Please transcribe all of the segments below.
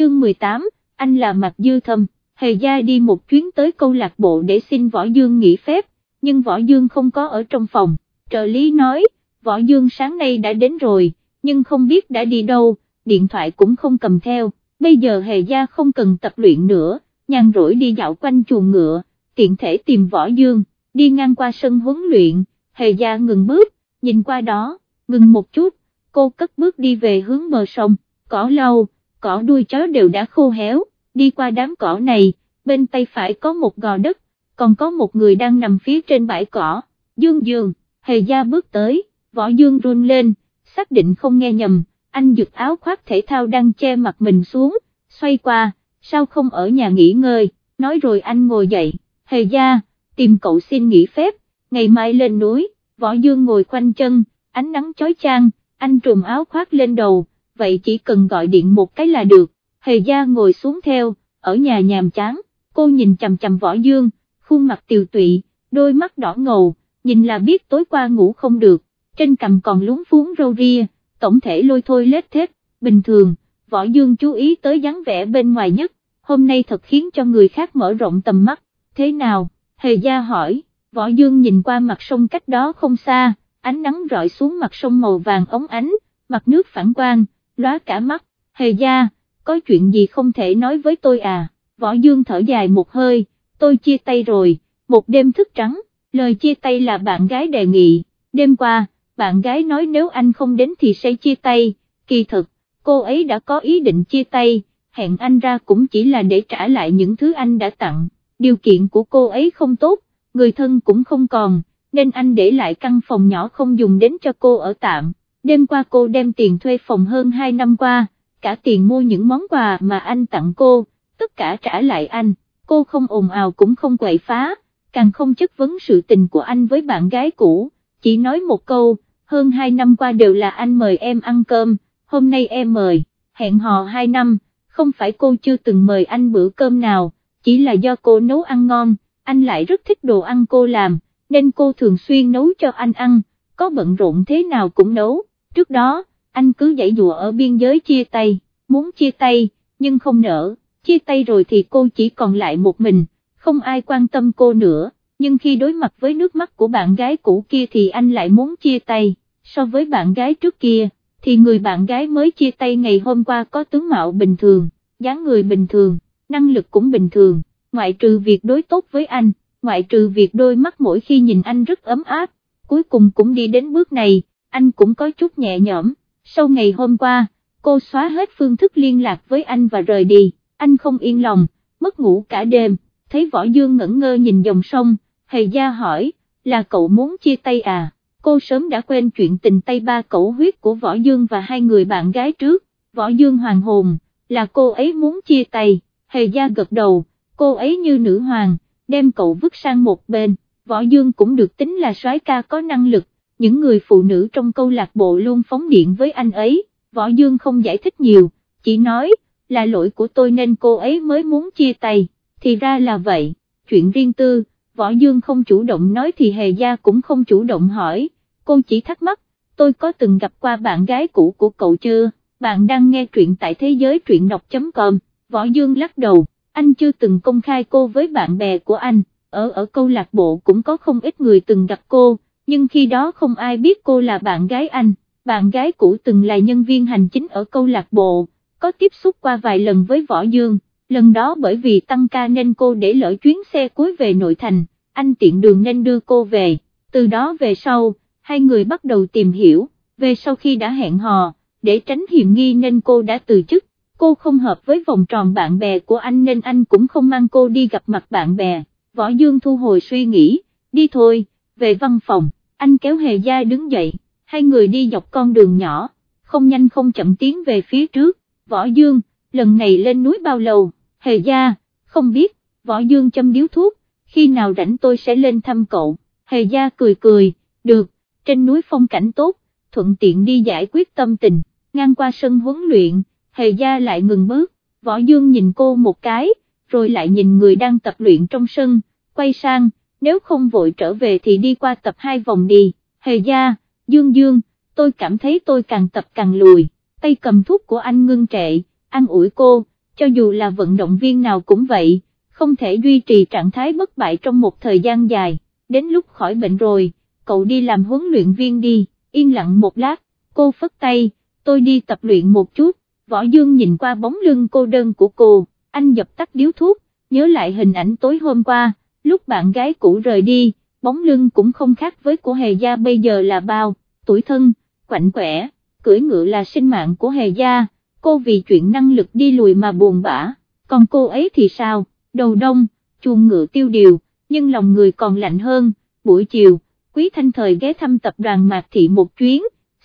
chương 18, anh là Mạc Dư Thâm, Hề Gia đi một chuyến tới câu lạc bộ để xin Võ Dương nghỉ phép, nhưng Võ Dương không có ở trong phòng, trợ lý nói, Võ Dương sáng nay đã đến rồi, nhưng không biết đã đi đâu, điện thoại cũng không cầm theo, bây giờ Hề Gia không cần tập luyện nữa, nhàn rỗi đi dạo quanh chuồng ngựa, tiện thể tìm Võ Dương, đi ngang qua sân huấn luyện, Hề Gia ngừng bước, nhìn qua đó, ngừng một chút, cô cất bước đi về hướng bờ sông, cỏ lau, cỏ đuôi chó đều đã khô héo, đi qua đám cỏ này, bên tay phải có một gò đất, còn có một người đang nằm phía trên bãi cỏ, Dương Dương, Hề Gia bước tới, Võ Dương run lên, xác định không nghe nhầm, anh giật áo khoác thể thao đang che mặt mình xuống, xoay qua, sao không ở nhà nghỉ ngơi, nói rồi anh ngồi dậy, Hề Gia, tìm cậu xin nghỉ phép, ngày mai lên núi, Võ Dương ngồi khoanh chân, ánh nắng chói chang, anh trùm áo khoác lên đầu, vậy chỉ cần gọi điện một cái là được, Hề Gia ngồi xuống theo, ở nhà nhàm chán, cô nhìn chầm chầm Võ Dương, khuôn mặt tiều tụy, đôi mắt đỏ ngầu, nhìn là biết tối qua ngủ không được, trên cằm còn lúng phúng râu ria, tổng thể lôi thôi lết thết, bình thường, Võ Dương chú ý tới dáng vẻ bên ngoài nhất, hôm nay thật khiến cho người khác mở rộng tầm mắt, thế nào, Hề Gia hỏi, Võ Dương nhìn qua mặt sông cách đó không xa, ánh nắng rọi xuống mặt sông màu vàng ống ánh, mặt nước phản quang, lóa cả mắt, Hề Gia, có chuyện gì không thể nói với tôi à, Võ Dương thở dài một hơi, tôi chia tay rồi, một đêm thức trắng, lời chia tay là bạn gái đề nghị, đêm qua, bạn gái nói nếu anh không đến thì sẽ chia tay, kỳ thực, cô ấy đã có ý định chia tay, hẹn anh ra cũng chỉ là để trả lại những thứ anh đã tặng, điều kiện của cô ấy không tốt, người thân cũng không còn, nên anh để lại căn phòng nhỏ không dùng đến cho cô ở tạm, đêm qua cô đem tiền thuê phòng hơn 2 năm qua, cả tiền mua những món quà mà anh tặng cô, tất cả trả lại anh, cô không ồn ào cũng không quậy phá, càng không chất vấn sự tình của anh với bạn gái cũ, chỉ nói một câu, hơn 2 năm qua đều là anh mời em ăn cơm, hôm nay em mời, hẹn hò 2 năm, không phải cô chưa từng mời anh bữa cơm nào, chỉ là do cô nấu ăn ngon, anh lại rất thích đồ ăn cô làm, nên cô thường xuyên nấu cho anh ăn, có bận rộn thế nào cũng nấu, trước đó, anh cứ dãy dùa ở biên giới chia tay, muốn chia tay, nhưng không nỡ, chia tay rồi thì cô chỉ còn lại một mình, không ai quan tâm cô nữa, nhưng khi đối mặt với nước mắt của bạn gái cũ kia thì anh lại muốn chia tay, so với bạn gái trước kia, thì người bạn gái mới chia tay ngày hôm qua có tướng mạo bình thường, dáng người bình thường, năng lực cũng bình thường, ngoại trừ việc đối tốt với anh, ngoại trừ việc đôi mắt mỗi khi nhìn anh rất ấm áp, cuối cùng cũng đi đến bước này, anh cũng có chút nhẹ nhõm, sau ngày hôm qua, cô xóa hết phương thức liên lạc với anh và rời đi, anh không yên lòng, mất ngủ cả đêm, thấy Võ Dương ngẩn ngơ nhìn dòng sông, Hề Gia hỏi, là cậu muốn chia tay à, cô sớm đã quên chuyện tình tay ba cậu huyết của Võ Dương và hai người bạn gái trước, Võ Dương hoàng hồn, là cô ấy muốn chia tay, Hề Gia gật đầu, cô ấy như nữ hoàng, đem cậu vứt sang một bên, Võ Dương cũng được tính là soái ca có năng lực, những người phụ nữ trong câu lạc bộ luôn phóng điện với anh ấy, Võ Dương không giải thích nhiều, chỉ nói, là lỗi của tôi nên cô ấy mới muốn chia tay, thì ra là vậy, chuyện riêng tư, Võ Dương không chủ động nói thì Hề Gia cũng không chủ động hỏi, cô chỉ thắc mắc, tôi có từng gặp qua bạn gái cũ của cậu chưa, bạn đang nghe truyện tại thế giới truyện đọc.com, Võ Dương lắc đầu, anh chưa từng công khai cô với bạn bè của anh, ở ở câu lạc bộ cũng có không ít người từng gặp cô, nhưng khi đó không ai biết cô là bạn gái anh, bạn gái cũ từng là nhân viên hành chính ở câu lạc bộ, có tiếp xúc qua vài lần với Võ Dương, lần đó bởi vì tăng ca nên cô để lỡ chuyến xe cuối về nội thành, anh tiện đường nên đưa cô về, từ đó về sau, hai người bắt đầu tìm hiểu, về sau khi đã hẹn hò, để tránh hiểm nghi nên cô đã từ chức, cô không hợp với vòng tròn bạn bè của anh nên anh cũng không mang cô đi gặp mặt bạn bè, Võ Dương thu hồi suy nghĩ, đi thôi, về văn phòng, anh kéo Hề Gia đứng dậy, hai người đi dọc con đường nhỏ, không nhanh không chậm tiến về phía trước, Võ Dương, lần này lên núi bao lâu, Hề Gia, không biết, Võ Dương châm điếu thuốc, khi nào rảnh tôi sẽ lên thăm cậu, Hề Gia cười cười, được, trên núi phong cảnh tốt, thuận tiện đi giải quyết tâm tình, ngang qua sân huấn luyện, Hề Gia lại ngừng bước, Võ Dương nhìn cô một cái, rồi lại nhìn người đang tập luyện trong sân, quay sang, nếu không vội trở về thì đi qua tập hai vòng đi, Hề Gia, Dương Dương, tôi cảm thấy tôi càng tập càng lùi, tay cầm thuốc của anh ngưng trệ, ăn ủi cô, cho dù là vận động viên nào cũng vậy, không thể duy trì trạng thái bất bại trong một thời gian dài, đến lúc khỏi bệnh rồi, cậu đi làm huấn luyện viên đi, yên lặng một lát, cô phất tay, tôi đi tập luyện một chút, võ dương nhìn qua bóng lưng cô đơn của cô, anh dập tắt điếu thuốc, nhớ lại hình ảnh tối hôm qua, lúc bạn gái cũ rời đi, bóng lưng cũng không khác với của hề gia bây giờ là bao, tuổi thân, quạnh quẻ, cưỡi ngựa là sinh mạng của hề gia, cô vì chuyện năng lực đi lùi mà buồn bã, còn cô ấy thì sao, đầu đông, chuồng ngựa tiêu điều, nhưng lòng người còn lạnh hơn, buổi chiều, quý thanh thời ghé thăm tập đoàn Mạc Thị một chuyến,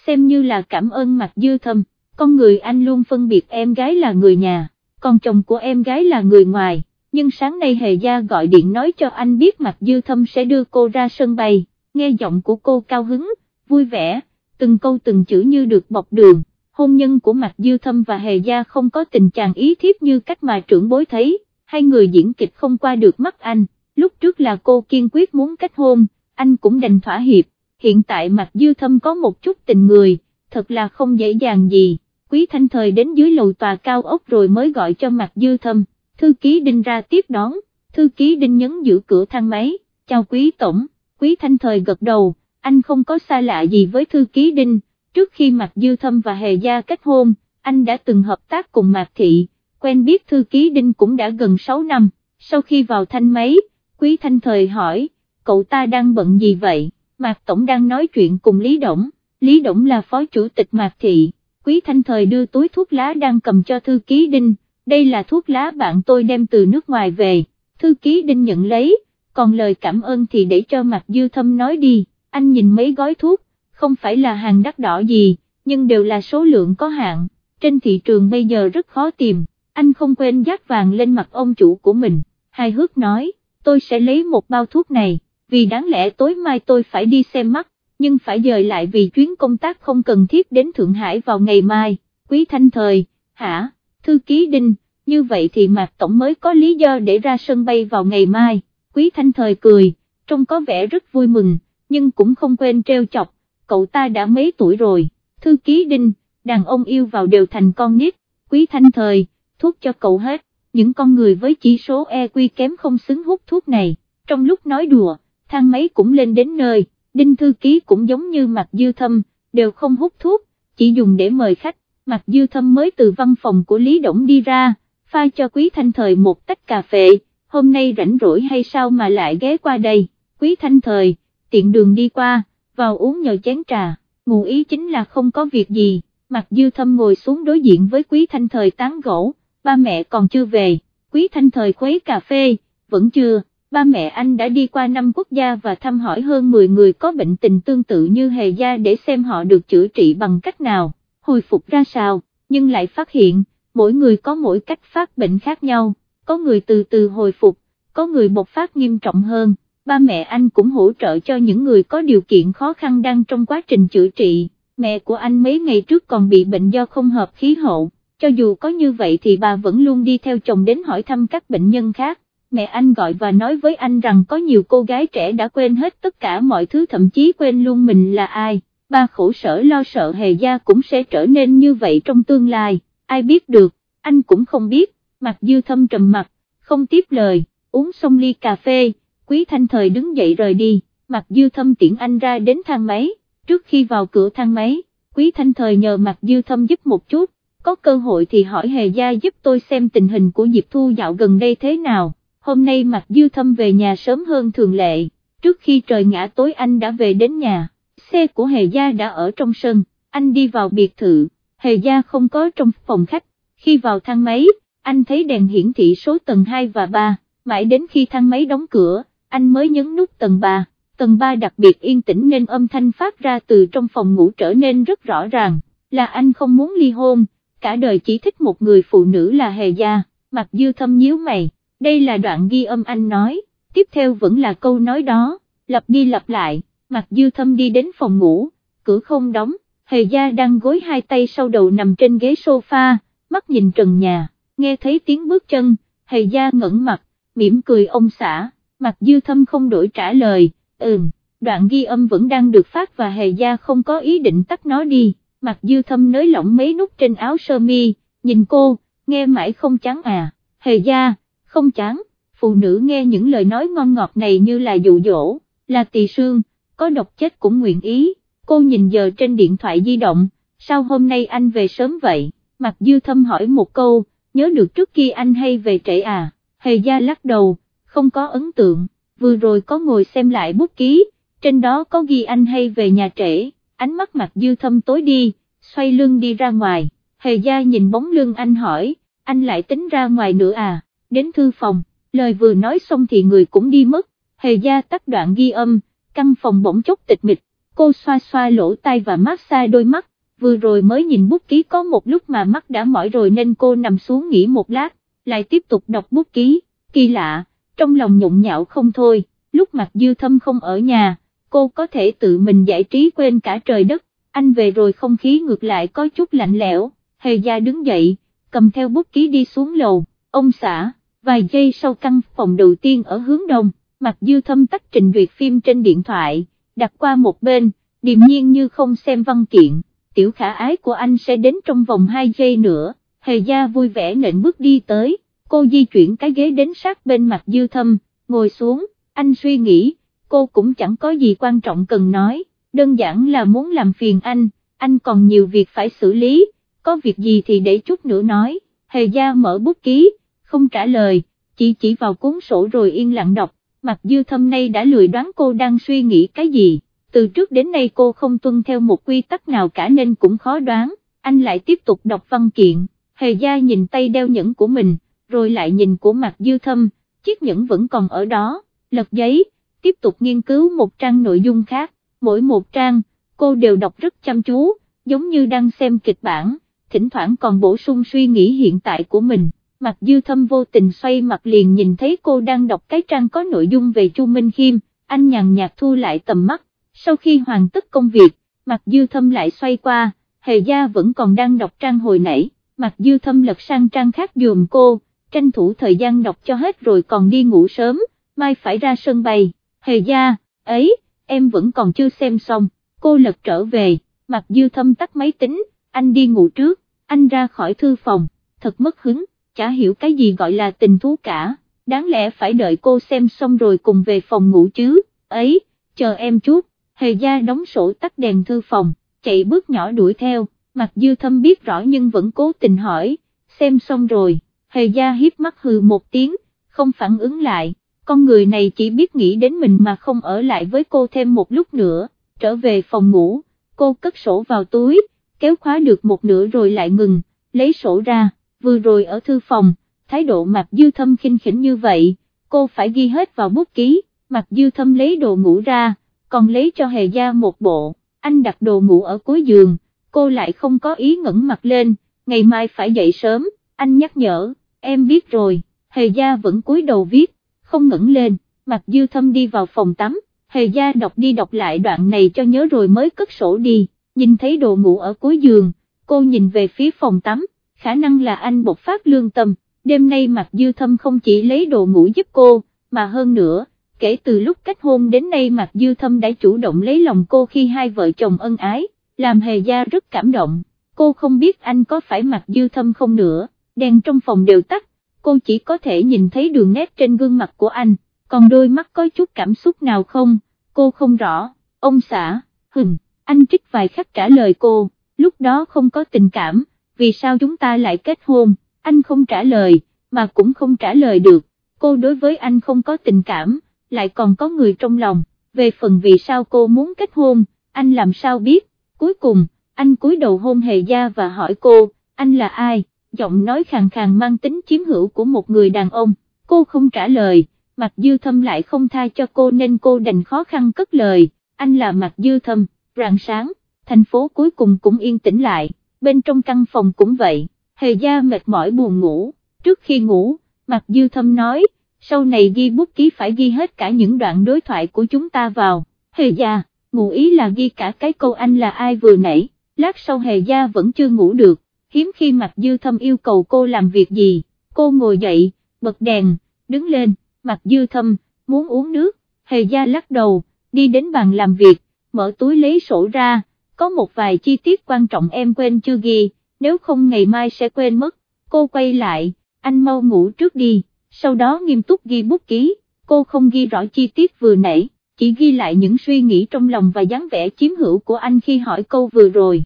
xem như là cảm ơn Mạc Dư Thâm, con người anh luôn phân biệt em gái là người nhà, còn chồng của em gái là người ngoài nhưng sáng nay Hề Gia gọi điện nói cho anh biết Mạc Dư Thâm sẽ đưa cô ra sân bay, nghe giọng của cô cao hứng, vui vẻ, từng câu từng chữ như được bọc đường, hôn nhân của Mạc Dư Thâm và Hề Gia không có tình trạng ý thiếp như cách mà trưởng bối thấy, hai người diễn kịch không qua được mắt anh, lúc trước là cô kiên quyết muốn kết hôn, anh cũng đành thỏa hiệp, hiện tại Mạc Dư Thâm có một chút tình người, thật là không dễ dàng gì, Quý Thanh Thời đến dưới lầu tòa cao ốc rồi mới gọi cho Mạc Dư Thâm thư ký Đinh ra tiếp đón, thư ký Đinh nhấn giữ cửa thang máy, chào quý tổng, quý thanh thời gật đầu, anh không có xa lạ gì với thư ký Đinh, trước khi Mạc Dư Thâm và Hề Gia kết hôn, anh đã từng hợp tác cùng Mạc Thị, quen biết thư ký Đinh cũng đã gần 6 năm, sau khi vào thanh máy, quý thanh thời hỏi, cậu ta đang bận gì vậy, Mạc Tổng đang nói chuyện cùng Lý Động, Lý Động là phó chủ tịch Mạc Thị, quý thanh thời đưa túi thuốc lá đang cầm cho thư ký Đinh, đây là thuốc lá bạn tôi đem từ nước ngoài về, thư ký đinh nhận lấy, còn lời cảm ơn thì để cho mặt dư thâm nói đi, anh nhìn mấy gói thuốc, không phải là hàng đắt đỏ gì, nhưng đều là số lượng có hạn, trên thị trường bây giờ rất khó tìm, anh không quên dát vàng lên mặt ông chủ của mình, hài hước nói, tôi sẽ lấy một bao thuốc này, vì đáng lẽ tối mai tôi phải đi xem mắt, nhưng phải dời lại vì chuyến công tác không cần thiết đến Thượng Hải vào ngày mai, quý thanh thời, hả? Thư ký Đinh, như vậy thì Mạc Tổng mới có lý do để ra sân bay vào ngày mai, Quý Thanh Thời cười, trông có vẻ rất vui mừng, nhưng cũng không quên treo chọc, cậu ta đã mấy tuổi rồi, thư ký Đinh, đàn ông yêu vào đều thành con nít, Quý Thanh Thời, thuốc cho cậu hết, những con người với chỉ số EQ kém không xứng hút thuốc này, trong lúc nói đùa, thang máy cũng lên đến nơi, Đinh thư ký cũng giống như Mạc Dư Thâm, đều không hút thuốc, chỉ dùng để mời khách. Mạc Dư Thâm mới từ văn phòng của Lý Động đi ra, pha cho Quý Thanh Thời một tách cà phê, hôm nay rảnh rỗi hay sao mà lại ghé qua đây, Quý Thanh Thời, tiện đường đi qua, vào uống nhờ chén trà, ngụ ý chính là không có việc gì, Mạc Dư Thâm ngồi xuống đối diện với Quý Thanh Thời tán gỗ, ba mẹ còn chưa về, Quý Thanh Thời khuấy cà phê, vẫn chưa, ba mẹ anh đã đi qua năm quốc gia và thăm hỏi hơn 10 người có bệnh tình tương tự như hề gia để xem họ được chữa trị bằng cách nào hồi phục ra sao, nhưng lại phát hiện, mỗi người có mỗi cách phát bệnh khác nhau, có người từ từ hồi phục, có người bộc phát nghiêm trọng hơn, ba mẹ anh cũng hỗ trợ cho những người có điều kiện khó khăn đang trong quá trình chữa trị, mẹ của anh mấy ngày trước còn bị bệnh do không hợp khí hậu, cho dù có như vậy thì bà vẫn luôn đi theo chồng đến hỏi thăm các bệnh nhân khác. Mẹ anh gọi và nói với anh rằng có nhiều cô gái trẻ đã quên hết tất cả mọi thứ thậm chí quên luôn mình là ai ba khổ sở lo sợ hề gia cũng sẽ trở nên như vậy trong tương lai, ai biết được, anh cũng không biết, mặt dư thâm trầm mặt, không tiếp lời, uống xong ly cà phê, quý thanh thời đứng dậy rời đi, mặt dư thâm tiễn anh ra đến thang máy, trước khi vào cửa thang máy, quý thanh thời nhờ mặt dư thâm giúp một chút, có cơ hội thì hỏi hề gia giúp tôi xem tình hình của Diệp Thu dạo gần đây thế nào, hôm nay mặt dư thâm về nhà sớm hơn thường lệ, trước khi trời ngã tối anh đã về đến nhà xe của Hề Gia đã ở trong sân, anh đi vào biệt thự, Hề Gia không có trong phòng khách, khi vào thang máy, anh thấy đèn hiển thị số tầng 2 và 3, mãi đến khi thang máy đóng cửa, anh mới nhấn nút tầng 3, tầng 3 đặc biệt yên tĩnh nên âm thanh phát ra từ trong phòng ngủ trở nên rất rõ ràng, là anh không muốn ly hôn, cả đời chỉ thích một người phụ nữ là Hề Gia, mặt dư thâm nhíu mày, đây là đoạn ghi âm anh nói, tiếp theo vẫn là câu nói đó, lặp đi lặp lại. Mặt dư thâm đi đến phòng ngủ, cửa không đóng, hề gia đang gối hai tay sau đầu nằm trên ghế sofa, mắt nhìn trần nhà, nghe thấy tiếng bước chân, hề gia ngẩn mặt, mỉm cười ông xã, mặt dư thâm không đổi trả lời, ừm, đoạn ghi âm vẫn đang được phát và hề gia không có ý định tắt nó đi, mặt dư thâm nới lỏng mấy nút trên áo sơ mi, nhìn cô, nghe mãi không chán à, hề gia, không chán, phụ nữ nghe những lời nói ngon ngọt này như là dụ dỗ, là tỳ sương, có độc chết cũng nguyện ý, cô nhìn giờ trên điện thoại di động, sao hôm nay anh về sớm vậy, mặt dư thâm hỏi một câu, nhớ được trước kia anh hay về trễ à, hề gia lắc đầu, không có ấn tượng, vừa rồi có ngồi xem lại bút ký, trên đó có ghi anh hay về nhà trễ, ánh mắt mặt dư thâm tối đi, xoay lưng đi ra ngoài, hề gia nhìn bóng lưng anh hỏi, anh lại tính ra ngoài nữa à, đến thư phòng, lời vừa nói xong thì người cũng đi mất, hề gia tắt đoạn ghi âm, căn phòng bỗng chốc tịch mịch, cô xoa xoa lỗ tai và mát xa đôi mắt, vừa rồi mới nhìn bút ký có một lúc mà mắt đã mỏi rồi nên cô nằm xuống nghỉ một lát, lại tiếp tục đọc bút ký, kỳ lạ, trong lòng nhộn nhạo không thôi, lúc mặt dư thâm không ở nhà, cô có thể tự mình giải trí quên cả trời đất, anh về rồi không khí ngược lại có chút lạnh lẽo, hề gia đứng dậy, cầm theo bút ký đi xuống lầu, ông xã, vài giây sau căn phòng đầu tiên ở hướng đông, mặt dư thâm tắt trình duyệt phim trên điện thoại, đặt qua một bên, điềm nhiên như không xem văn kiện, tiểu khả ái của anh sẽ đến trong vòng 2 giây nữa, hề gia vui vẻ nện bước đi tới, cô di chuyển cái ghế đến sát bên mặt dư thâm, ngồi xuống, anh suy nghĩ, cô cũng chẳng có gì quan trọng cần nói, đơn giản là muốn làm phiền anh, anh còn nhiều việc phải xử lý, có việc gì thì để chút nữa nói, hề gia mở bút ký, không trả lời, chỉ chỉ vào cuốn sổ rồi yên lặng đọc, Mặc dư thâm nay đã lười đoán cô đang suy nghĩ cái gì, từ trước đến nay cô không tuân theo một quy tắc nào cả nên cũng khó đoán, anh lại tiếp tục đọc văn kiện, hề gia nhìn tay đeo nhẫn của mình, rồi lại nhìn của Mạc dư thâm, chiếc nhẫn vẫn còn ở đó, lật giấy, tiếp tục nghiên cứu một trang nội dung khác, mỗi một trang, cô đều đọc rất chăm chú, giống như đang xem kịch bản, thỉnh thoảng còn bổ sung suy nghĩ hiện tại của mình. Mặt dư thâm vô tình xoay mặt liền nhìn thấy cô đang đọc cái trang có nội dung về Chu Minh Khiêm, anh nhàn nhạt thu lại tầm mắt, sau khi hoàn tất công việc, mặt dư thâm lại xoay qua, hề gia vẫn còn đang đọc trang hồi nãy, mặt dư thâm lật sang trang khác dùm cô, tranh thủ thời gian đọc cho hết rồi còn đi ngủ sớm, mai phải ra sân bay, hề gia, ấy, em vẫn còn chưa xem xong, cô lật trở về, mặt dư thâm tắt máy tính, anh đi ngủ trước, anh ra khỏi thư phòng, thật mất hứng, chả hiểu cái gì gọi là tình thú cả, đáng lẽ phải đợi cô xem xong rồi cùng về phòng ngủ chứ, ấy, chờ em chút, hề gia đóng sổ tắt đèn thư phòng, chạy bước nhỏ đuổi theo, Mặc dư thâm biết rõ nhưng vẫn cố tình hỏi, xem xong rồi, hề gia hiếp mắt hừ một tiếng, không phản ứng lại, con người này chỉ biết nghĩ đến mình mà không ở lại với cô thêm một lúc nữa, trở về phòng ngủ, cô cất sổ vào túi, kéo khóa được một nửa rồi lại ngừng, lấy sổ ra, vừa rồi ở thư phòng, thái độ Mạc dư thâm khinh khỉnh như vậy, cô phải ghi hết vào bút ký, Mạc dư thâm lấy đồ ngủ ra, còn lấy cho hề gia một bộ, anh đặt đồ ngủ ở cuối giường, cô lại không có ý ngẩng mặt lên, ngày mai phải dậy sớm, anh nhắc nhở, em biết rồi, hề gia vẫn cúi đầu viết, không ngẩng lên, Mạc dư thâm đi vào phòng tắm, hề gia đọc đi đọc lại đoạn này cho nhớ rồi mới cất sổ đi, nhìn thấy đồ ngủ ở cuối giường, cô nhìn về phía phòng tắm, khả năng là anh bộc phát lương tâm, đêm nay Mạc dư thâm không chỉ lấy đồ ngủ giúp cô, mà hơn nữa, kể từ lúc kết hôn đến nay Mạc dư thâm đã chủ động lấy lòng cô khi hai vợ chồng ân ái, làm hề gia rất cảm động, cô không biết anh có phải Mạc dư thâm không nữa, đèn trong phòng đều tắt, cô chỉ có thể nhìn thấy đường nét trên gương mặt của anh, còn đôi mắt có chút cảm xúc nào không, cô không rõ, ông xã, hừng, anh trích vài khắc trả lời cô, lúc đó không có tình cảm, vì sao chúng ta lại kết hôn, anh không trả lời, mà cũng không trả lời được, cô đối với anh không có tình cảm, lại còn có người trong lòng, về phần vì sao cô muốn kết hôn, anh làm sao biết, cuối cùng, anh cúi đầu hôn hề gia và hỏi cô, anh là ai, giọng nói khàn khàn mang tính chiếm hữu của một người đàn ông, cô không trả lời, mặt dư thâm lại không tha cho cô nên cô đành khó khăn cất lời, anh là mặt dư thâm, rạng sáng, thành phố cuối cùng cũng yên tĩnh lại, bên trong căn phòng cũng vậy, hề gia mệt mỏi buồn ngủ, trước khi ngủ, mặt dư thâm nói, sau này ghi bút ký phải ghi hết cả những đoạn đối thoại của chúng ta vào, hề gia, ngụ ý là ghi cả cái câu anh là ai vừa nãy, lát sau hề gia vẫn chưa ngủ được, hiếm khi mặt dư thâm yêu cầu cô làm việc gì, cô ngồi dậy, bật đèn, đứng lên, mặt dư thâm, muốn uống nước, hề gia lắc đầu, đi đến bàn làm việc, mở túi lấy sổ ra, có một vài chi tiết quan trọng em quên chưa ghi, nếu không ngày mai sẽ quên mất, cô quay lại, anh mau ngủ trước đi, sau đó nghiêm túc ghi bút ký, cô không ghi rõ chi tiết vừa nãy, chỉ ghi lại những suy nghĩ trong lòng và dáng vẻ chiếm hữu của anh khi hỏi câu vừa rồi.